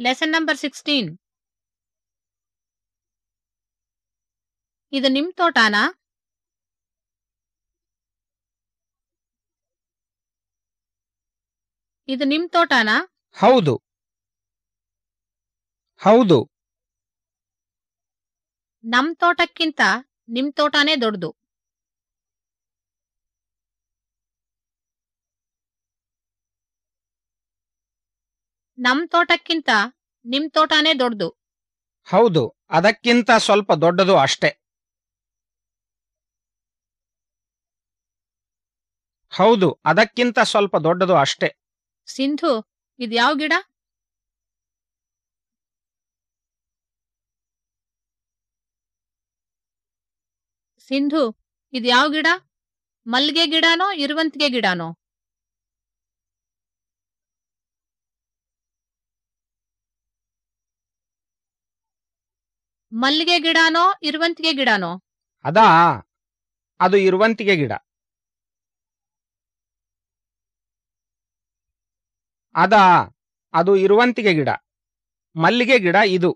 Lesson number sixteen ಇದು ನಿಮ್ ತೋಟನಾ? ಇದು ನಿಮ್ ತೋಟನಾ? ಹೌದು. ಹೌದು. ನಮ್ ತೋಟಕ್ಕಿಂತ ನಿಮ್ ತೋಟನೇ ದೊಡ್ಡದು. ನಮ್ ತೋಟಕ್ಕಿಂತ ನಿಮ್ ತೋಟನೇ ದೊಡ್ಡದು. ಹೌದು ಅದಕ್ಕಿಂತ ಸ್ವಲ್ಪ ದೊಡ್ಡದು ಅಷ್ಟೇ. ಹೌದು ಅದಕ್ಕಿಂತ ಸ್ವಲ್ಪ ದೊಡ್ಡದು ಅಷ್ಟೇ. ಸಿಂಧು ಇದ್ಯಾವ್ ಗಿಡ? ಸಿಂಧು ಇದ್ಯಾವ್ ಗಿಡ? ಮಲ್ಗೆ ಗಿಡನೋ ಇರುವಂತಿಗೆ ಗಿಡನೋ? ಮಲ್ಲಿಗೆ ಗಿಡನೋ ಇರುವಂತಿಗೆ ಗಿಡನೋ? ಅದಾ ಅದು ಇರುವಂತಿಗೆ ಗಿಡ. ಅದಾ ಅದು ಇರುವಂತಿಗೆ ಗಿಡ. ಮಲ್ಲಿಗೆ ಗಿಡ ಇದು.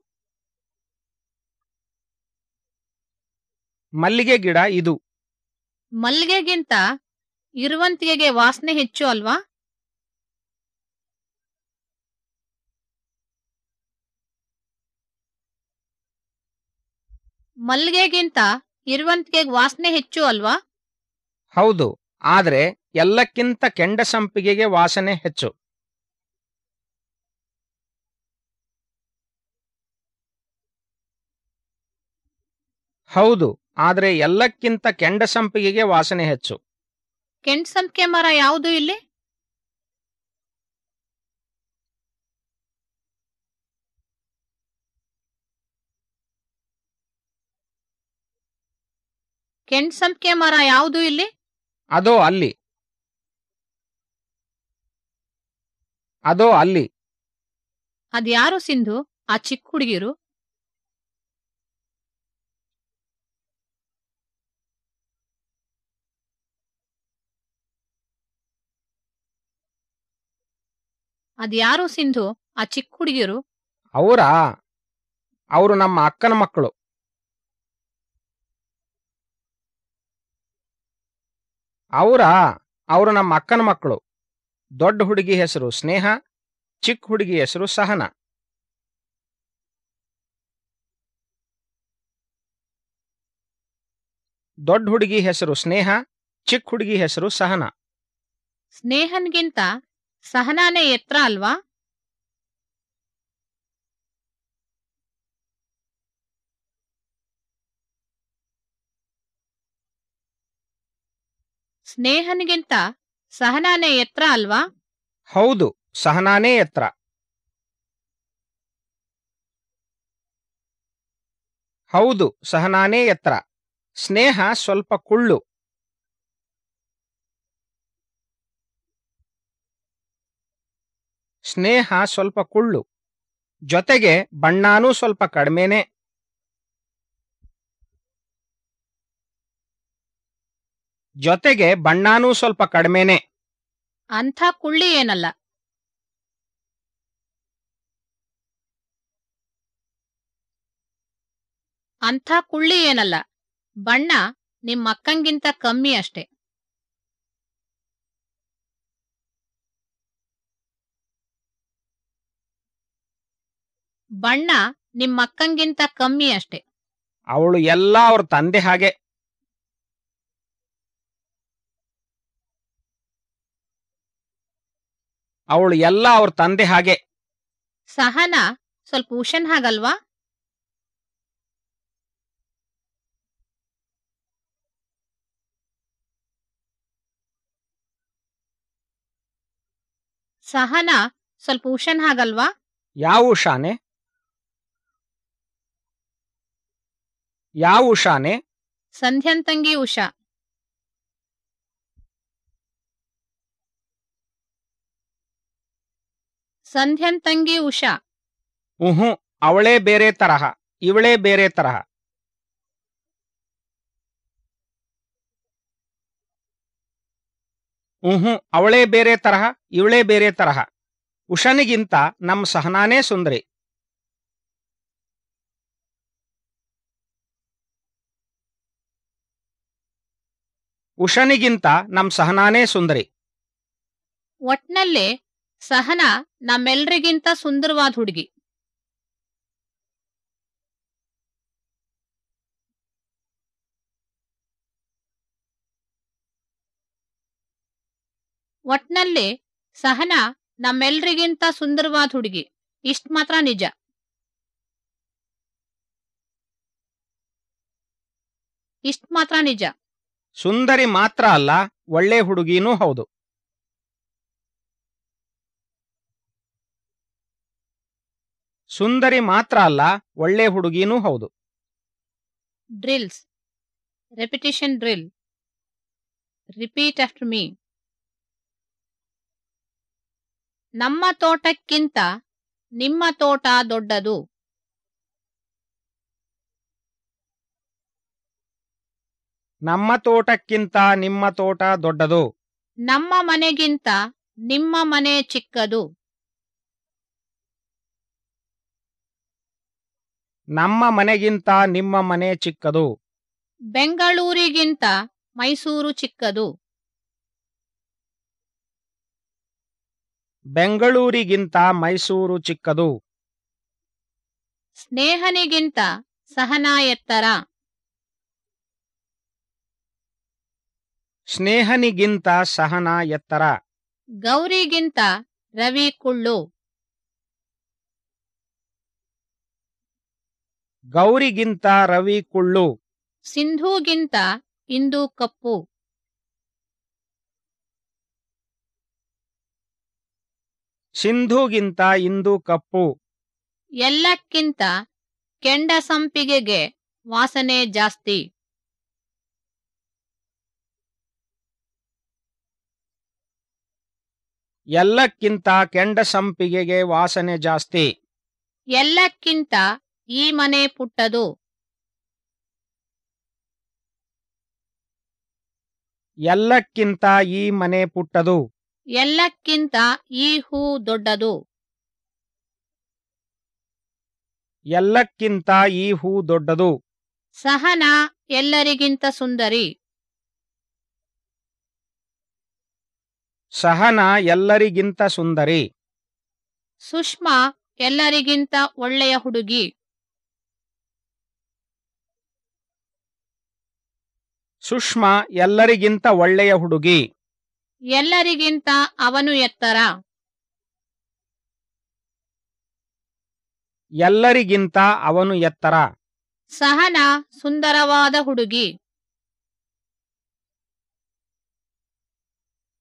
ಮಲ್ಲಿಗೆ ಗಿಡ ಇದು. ಮಲ್ಲಿಗೆಗಿಂತ ಇರುವಂತಿಗೆಗೆ ವಾಸನೆ ಹೆಚ್ಚು ಅಲ್ವಾ? ಮಲ್ಲಿಗೆಗಿಂತ ಇರುವಂತಿಗೆ ವಾಸನೆ ಹೆಚ್ಚು ಅಲ್ವಾ? ಹೌದು. ಆದ್ರೆ ಎಲ್ಲಕ್ಕಿಂತ ಕೆಂಡ ಸಂಪಿಗೆಗೆ ವಾಸನೆ ಹೆಚ್ಚು. ಹೌದು. ಆದ್ರೆ ಎಲ್ಲಕ್ಕಿಂತ ಕೆಂಡ ಸಂಪಿಗೆಗೆ ವಾಸನೆ ಹೆಚ್ಚು. ಕೆಂಡ್ಸಂಪಿಗೆ ಮರ ಯಾವುದು ಇಲ್ಲಿ? ಕೆಂಡ್ಸಂಪಿಗೆ ಮರ ಯಾವುದು ಇಲ್ಲಿ? ಅದೋ ಅಲ್ಲಿ. ಅದೋ ಅಲ್ಲಿ. ಅದ್ಯಾರು ಸಿಂಧು? ಆ ಚಿಕ್ಕ ಹುಡುಗಿರು? ಅದ್ಯಾರು ಸಿಂಧು? ಆ ಚಿಕ್ಕ ಹುಡುಗಿರು? ಅವರಾ? ಅವರು ನಮ್ಮ ಅಕ್ಕನ ಮಕ್ಕಳು. ಅವರಾ, ಅವರು ನಮ್ಮ ಅಕ್ಕನ ಮಕ್ಕಳು. ದೊಡ್ಡ ಹುಡುಗಿ ಹೆಸರು ಸ್ನೇಹ, ಚಿಕ್ಕ ಹುಡುಗಿ ಹೆಸರು ಸಹನ. ದೊಡ್ಡ ಹುಡುಗಿ ಹೆಸರು ಸ್ನೇಹ, ಚಿಕ್ಕ ಹುಡುಗಿ ಹೆಸರು ಸಹನ. ಸ್ನೇಹನ್ಗಿಂತ ಸಹನಾನೇ ಎತ್ತರ ಅಲ್ವಾ? ಸ್ನೇಹನ್ಗಿಂತ ಸಹನಾನೇ ಎತ್ತರ ಅಲ್ವಾ? ಹೌದು, ಸಹನಾನೇ ಎತ್ತರ ಹೌದು, ಸಹನಾನೇ ಎತ್ತರ ಸ್ನೇಹ ಸ್ವಲ್ಪ ಕುಳ್ಳು. ಸ್ನೇಹ ಸ್ವಲ್ಪ ಕುಳ್ಳು. ಜೊತೆಗೆ ಬಣ್ಣಾನೂ ಸ್ವಲ್ಪ ಕಡಿಮೆನೆ. ಜೊತೆಗೆ ಬಣ್ಣನೂ ಸ್ವಲ್ಪ ಕಡಿಮೆನೆ. ಅಂಥ ಕುಳ್ಳಿ ಏನಲ್ಲ. ಅಂಥ ಕುಳ್ಳಿ ಏನಲ್ಲ. ಬಣ್ಣ ನಿಮ್ಮಕ್ಕಂಗಿಂತ ಕಮ್ಮಿ ಅಷ್ಟೆ. ಬಣ್ಣ ನಿಮ್ಮಕ್ಕಂಗಿಂತ ಕಮ್ಮಿ ಅಷ್ಟೆ. ಅವಳು ಎಲ್ಲ ಅವ್ರ ತಂದೆ ಹಾಗೆ. ಅವಳು ಎಲ್ಲ ಅವ್ರ ತಂದೆ ಹಾಗೆ. ಸಹನ ಸ್ವಲ್ಪ ಉಷನ್ ಹಾಗಲ್ವಾ? ಸಹನ ಸ್ವಲ್ಪ ಉಷನ್ ಹಾಗಲ್ವಾ? ಯಾವ ಉಷಾನೆ? ಯಾವ ಉಷಾನೆ? ಸಂಧ್ಯಂತಂಗಿ ಉಷಾ. ಸಂಧ್ಯಂತಂಗಿ ಉಷಾ. ಉಹು ಅವಳೇ ಬೇರೆ ತರಹ ಇವಳೇ ಬೇರೆ ತರಹ. ಉಹು ಅವಳೇ ಬೇರೆ ತರಹ ಇವಳೇ ಬೇರೆ ತರಹ. ಉಷನಿಗಿಂತ ನಮ್ಮ ಸಹನಾನೇ ಸುಂದರಿ. ಉಷನಿಗಿಂತ ನಮ್ಮ ಸಹನಾನೇ ಸುಂದರಿ. ಒಟ್ನಲ್ಲಿ ಸಹನ ನಮ್ಮೆಲ್ರಿಗಿಂತ ಸುಂದರವಾದ ಹುಡುಗಿ. ಒಟ್ನಲ್ಲಿ ಸಹನ ನಮ್ಮೆಲ್ರಿಗಿಂತ ಸುಂದರವಾದ ಹುಡುಗಿ. ಇಷ್ಟ ಮಾತ್ರ ನಿಜ. ಇಷ್ಟ ಮಾತ್ರ ನಿಜ. ಸುಂದರಿ ಮಾತ್ರ ಅಲ್ಲ, ಒಳ್ಳೆ ಹುಡುಗಿನೂ ಹೌದು. ಸುಂದರಿ ಮಾತ್ರ ಅಲ್ಲ ಒಳ್ಳೆ ಹುಡುಗಿನೂ ಹೌದು. Drills repetition drill repeat after me ನಮ್ಮ ತೋಟಕ್ಕಿಂತ ನಿಮ್ಮ ತೋಟ ದೊಡ್ಡದು. ನಮ್ಮ ತೋಟಕ್ಕಿಂತ ನಿಮ್ಮ ತೋಟ ದೊಡ್ಡದು. ನಮ್ಮ ಮನೆಗಿಂತ ನಿಮ್ಮ ಮನೆ ಚಿಕ್ಕದು. ನಮ್ಮ ಮನೆಗಿಂತ ನಿಮ್ಮ ಮನೆ ಚಿಕ್ಕದು. ಬೆಂಗಳೂರಿಗಿಂತ ಮೈಸೂರು ಚಿಕ್ಕದು. ಬೆಂಗಳೂರಿಗಿಂತ ಮೈಸೂರು ಚಿಕ್ಕದು. ಸ್ನೇಹನಿಗಿಂತ ಸಹನ ಎತ್ತರ ಸ್ನೇಹನಿಗಿಂತ ಸಹನ ಎತ್ತರ ಗೌರಿಗಿಂತ ರವಿ ಕುಳ್ಳು ಗೌರಿಗಿಂತ ರವಿ ಕುಳ್ಳು. ಸಿಂಧೂಗಿಂತ ಇಂದು ಕಪ್ಪು. ಸಿಂಧುಗಿಂತ ಇಂದು ಕಪ್ಪು. ಎಲ್ಲಕ್ಕಿಂತ ಕೆಂಡ ಸಂಪಿಗೆಗೆ ವಾಸನೆ ಜಾಸ್ತಿ. ಎಲ್ಲಕ್ಕಿಂತ ಕೆಂಡ ಸಂಪಿಗೆಗೆ ವಾಸನೆ ಜಾಸ್ತಿ. ಎಲ್ಲಕ್ಕಿಂತ ಈ ಮನೆ ಪುಟ್ಟದು. ಎಲ್ಲಕ್ಕಿಂತ ಈ ಮನೆ ಪುಟ್ಟದು. ಎಲ್ಲಕ್ಕಿಂತ ಈ ಹೂ ದೊಡ್ಡದು. ಎಲ್ಲಕ್ಕಿಂತ ಈ ಹೂ ದೊಡ್ಡದು. ಸಹನ ಎಲ್ಲರಿಗಿಂತ ಸುಂದರಿ. ಸಹನ ಎಲ್ಲರಿಗಿಂತ ಸುಂದರಿ. ಸುಷ್ಮಾ ಎಲ್ಲರಿಗಿಂತ ಒಳ್ಳೆಯ ಹುಡುಗಿ. ಸುಷ್ಮಾ ಎಲ್ಲರಿಗಿಂತ ಒಳ್ಳೆಯ ಹುಡುಗಿ. ಎಲ್ಲರಿಗಿಂತ ಅವನು ಎತ್ತರ. ಎಲ್ಲರಿಗಿಂತ ಅವನು ಎತ್ತರ. ಸಹನ ಸುಂದರವಾದ ಹುಡುಗಿ.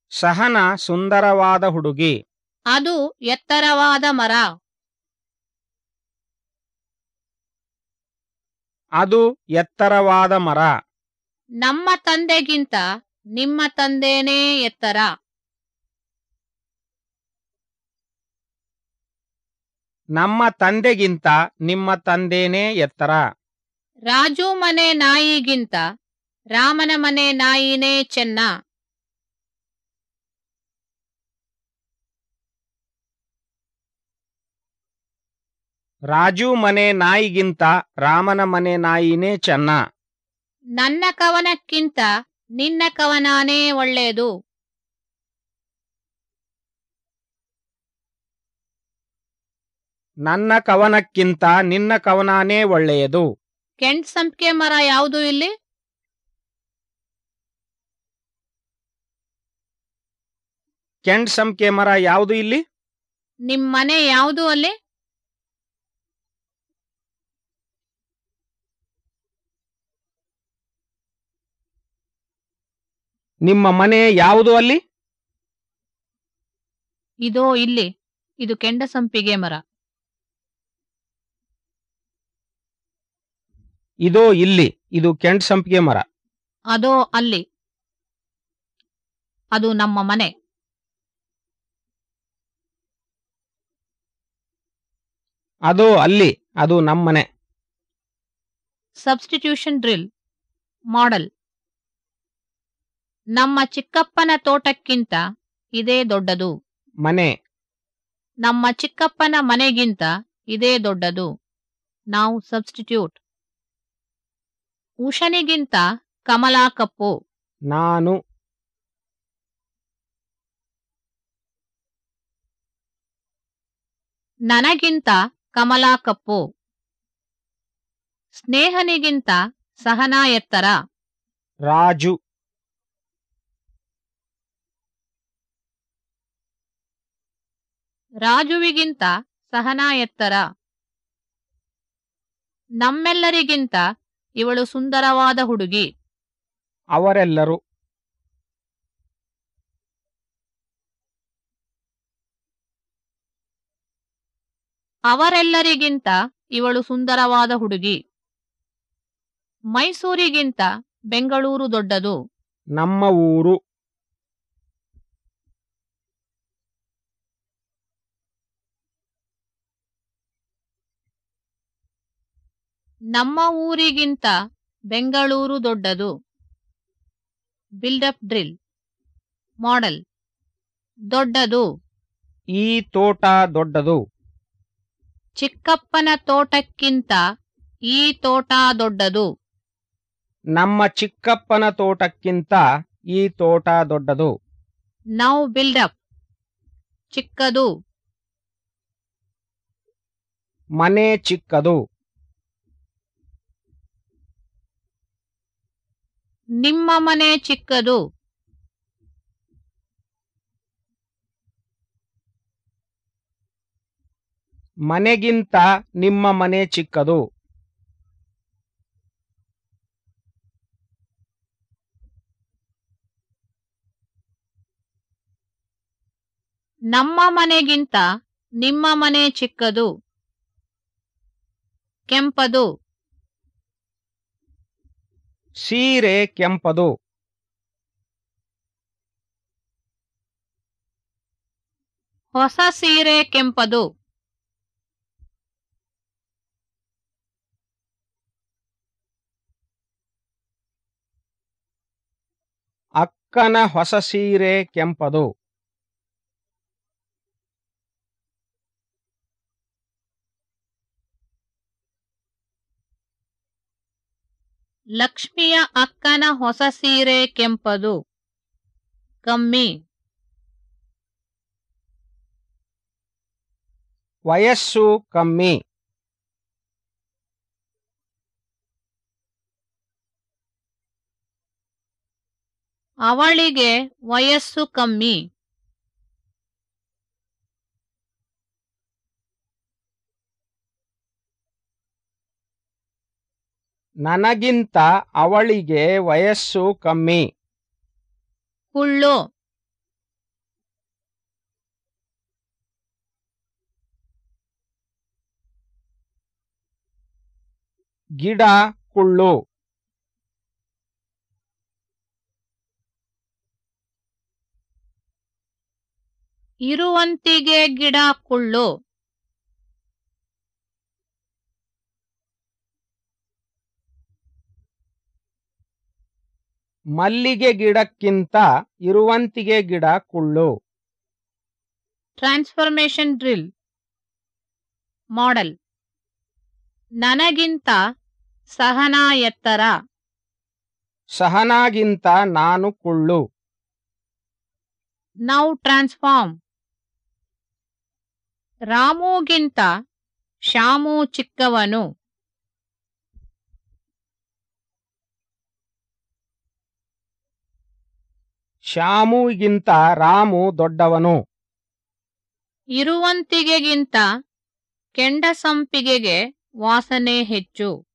ಸಹನ ಸುಂದರವಾದ ಹುಡುಗಿ. ಅದು ಎತ್ತರವಾದ ಮರ. ಅದು ಎತ್ತರವಾದ ಮರ. ನಮ್ಮ ತಂದೆಗಿಂತ ನಿಮ್ಮ ತಂದೆನೇ ಎತ್ತರ. ನಮ್ಮ ತಂದೆಗಿಂತ ನಿಮ್ಮ ತಂದೆನೇ ಎತ್ತರ. ರಾಜು ಮನೆ ನಾಯಿಗಿಂತ ರಾಮನ ಮನೆ ನಾಯಿನೇ ಚೆನ್ನ. ರಾಜು ಮನೆ ನಾಯಿಗಿಂತ ರಾಮನ ಮನೆ ನಾಯಿನೇ ಚೆನ್ನ. ನನ್ನ ಕವನಕ್ಕಿಂತ ನಿನ್ನ ಕವನಾನೇ ಒಳ್ಳೆಯದು. ನನ್ನ ಕವನಕ್ಕಿಂತ ನಿನ್ನ ಕವನಾನೇ ಒಳ್ಳೆಯದು. ಕೆಂಟ್ ಸಂಪಿಗೆ ಮರ ಯಾವುದು ಇಲ್ಲಿ? ಕೆಂಡ್ ಸಂಪಿಗೆ ಮರ ಯಾವುದು ಇಲ್ಲಿ? ನಿಮ್ಮನೆ ಯಾವುದು ಅಲ್ಲಿ? ನಿಮ್ಮ ಮನೆ ಯಾವುದು ಅಲ್ಲಿ? ಇದೋ ಇಲ್ಲಿ ಇದು ಕೆಂಡ ಸಂಪಿಗೆ ಮರ. ಇದೋ ಇಲ್ಲಿ ಇದು ಕೆಂಡ ಸಂಪಿಗೆ ಮರ. ಅದೋ ಅಲ್ಲಿ ಅದು ನಮ್ಮ ಮನೆ. ಅದೋ ಅಲ್ಲಿ ಅದು ನಮ್ಮನೆ. ಸಬ್ಸ್ಟಿಟ್ಯೂಷನ್ ಡ್ರಿಲ್ ಮಾಡೆಲ್ ನಮ್ಮ ಚಿಕ್ಕಪ್ಪನ ತೋಟಕ್ಕಿಂತ ಇದೇ ದೊಡ್ಡದು. ಮನೆ. ನಮ್ಮ ಚಿಕ್ಕಪ್ಪನ ಮನೆಗಿಂತ ಇದೇ ದೊಡ್ಡದು. ನಾವು ಸಬ್ಸ್ಟಿಟ್ಯೂಟ್. ಉಷನಿಗಿಂತ ಕಮಲಾ ಕಪ್ಪು. ನಾನು. ನನಗಿಂತ ಕಮಲಾ ಕಪ್ಪು. ಸ್ನೇಹನಿಗಿಂತ ಸಹನಾ ಎತ್ತರ ರಾಜು. ರಾಜುವಿಗಿಂತ ಸಹನಾ ಎತ್ತರ ನಮ್ಮೆಲ್ಲರಿಗಿಂತ ಇವಳು ಸುಂದರವಾದ ಹುಡುಗಿ. ಅವರೆಲ್ಲರೂ. ಅವರೆಲ್ಲರಿಗಿಂತ ಇವಳು ಸುಂದರವಾದ ಹುಡುಗಿ. ಮೈಸೂರಿಗಿಂತ ಬೆಂಗಳೂರು ದೊಡ್ಡದು. ನಮ್ಮ ಊರು. ನಮ್ಮ ಊರಿಗಿಂತ ಬೆಂಗಳೂರು ದೊಡ್ಡದು. Build up drill. ಮಾಡೆಲ್. ದೊಡ್ಡದು. ಈ ತೋಟ ದೊಡ್ಡದು. ಚಿಕ್ಕಪ್ಪನ ತೋಟಕ್ಕಿಂತ ಈ ತೋಟ ದೊಡ್ಡದು. ನಮ್ಮ ಚಿಕ್ಕಪ್ಪನ ತೋಟಕ್ಕಿಂತ ಈ ತೋಟ ದೊಡ್ಡದು. Now build up. ಚಿಕ್ಕದು. ಮನೆ ಚಿಕ್ಕದು. ನಿಮ್ಮ ಮನೆ ಚಿಕ್ಕದು. ಮನೆಗಿಂತ ನಿಮ್ಮ ಮನೆ ಚಿಕ್ಕದು. ನಮ್ಮ ಮನೆಗಿಂತ ನಿಮ್ಮ ಮನೆ ಚಿಕ್ಕದು. ಕೆಂಪದು. ಸೀರೆ ಕೆಂಪದು. ಹೊಸ ಸೀರೆ ಕೆಂಪದು. ಅಕ್ಕನ ಹೊಸ ಸೀರೆ ಕೆಂಪದು. ಲಕ್ಷ್ಮಿಯ ಅಕ್ಕನ ಹೊಸ ಸೀರೆ ಕೆಂಪದು. ಕಮ್ಮಿ. ವಯಸ್ಸು ಕಮ್ಮಿ. ಅವಳಿಗೆ ವಯಸ್ಸು ಕಮ್ಮಿ. ನನಗಿಂತ ಅವಳಿಗೆ ವಯಸ್ಸು ಕಮ್ಮಿ. ಕುಳ್ಳು ಗಿಡ ಕುಳ್ಳು. ಇರುವಂತಿಗೆ ಗಿಡ ಕುಳ್ಳು. ಮಲ್ಲಿಗೆ ಗಿಡಕ್ಕಿಂತ ಇರುವಂತಿಗೆ ಗಿಡ ಕುಳ್ಳು. Transformation drill. ಮಾಡೆಲ್. ನನಗಿಂತ ಸಹನ ಎತ್ತರ ಸಹನಾಗಿಂತ ನಾನು ಕುಳ್ಳು. Now transform. ರಾಮುಗಿಂತ ಶ್ಯಾಮು ಚಿಕ್ಕವನು. ಶ್ಯಾಮುಗಿಂತ ರಾಮು ದೊಡ್ಡವನು. ಇರುವಂತಿಗೆಗಿಂತ ಕೆಂಡಸಂಪಿಗೆಗೆ ವಾಸನೆ ಹೆಚ್ಚು.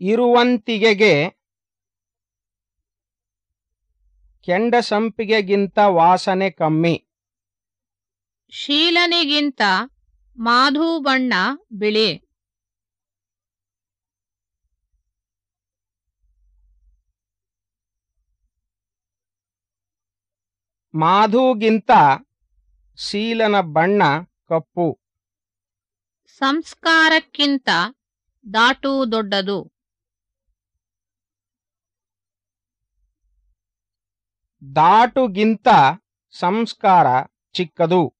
ಇರುವಂತಿಗೆಗೆ ಕೆಂಡ ಸಂಪಿಗೆಗಿಂತ ವಾಸನೆ ಕಮ್ಮಿ. ಶೀಲನಿಗಿಂತ ಮಾಧು ಬಣ್ಣ ಬಿಳಿ. ಮಾಧುಗಿಂತ ಶೀಲನ ಬಣ್ಣ ಕಪ್ಪು. ಸಂಸ್ಕಾರಕ್ಕಿಂತ ದಾಟು ದೊಡ್ಡದು. ದಾಟುಗಿಂತ ಸಂಸ್ಕಾರ ಚಿಕ್ಕದು.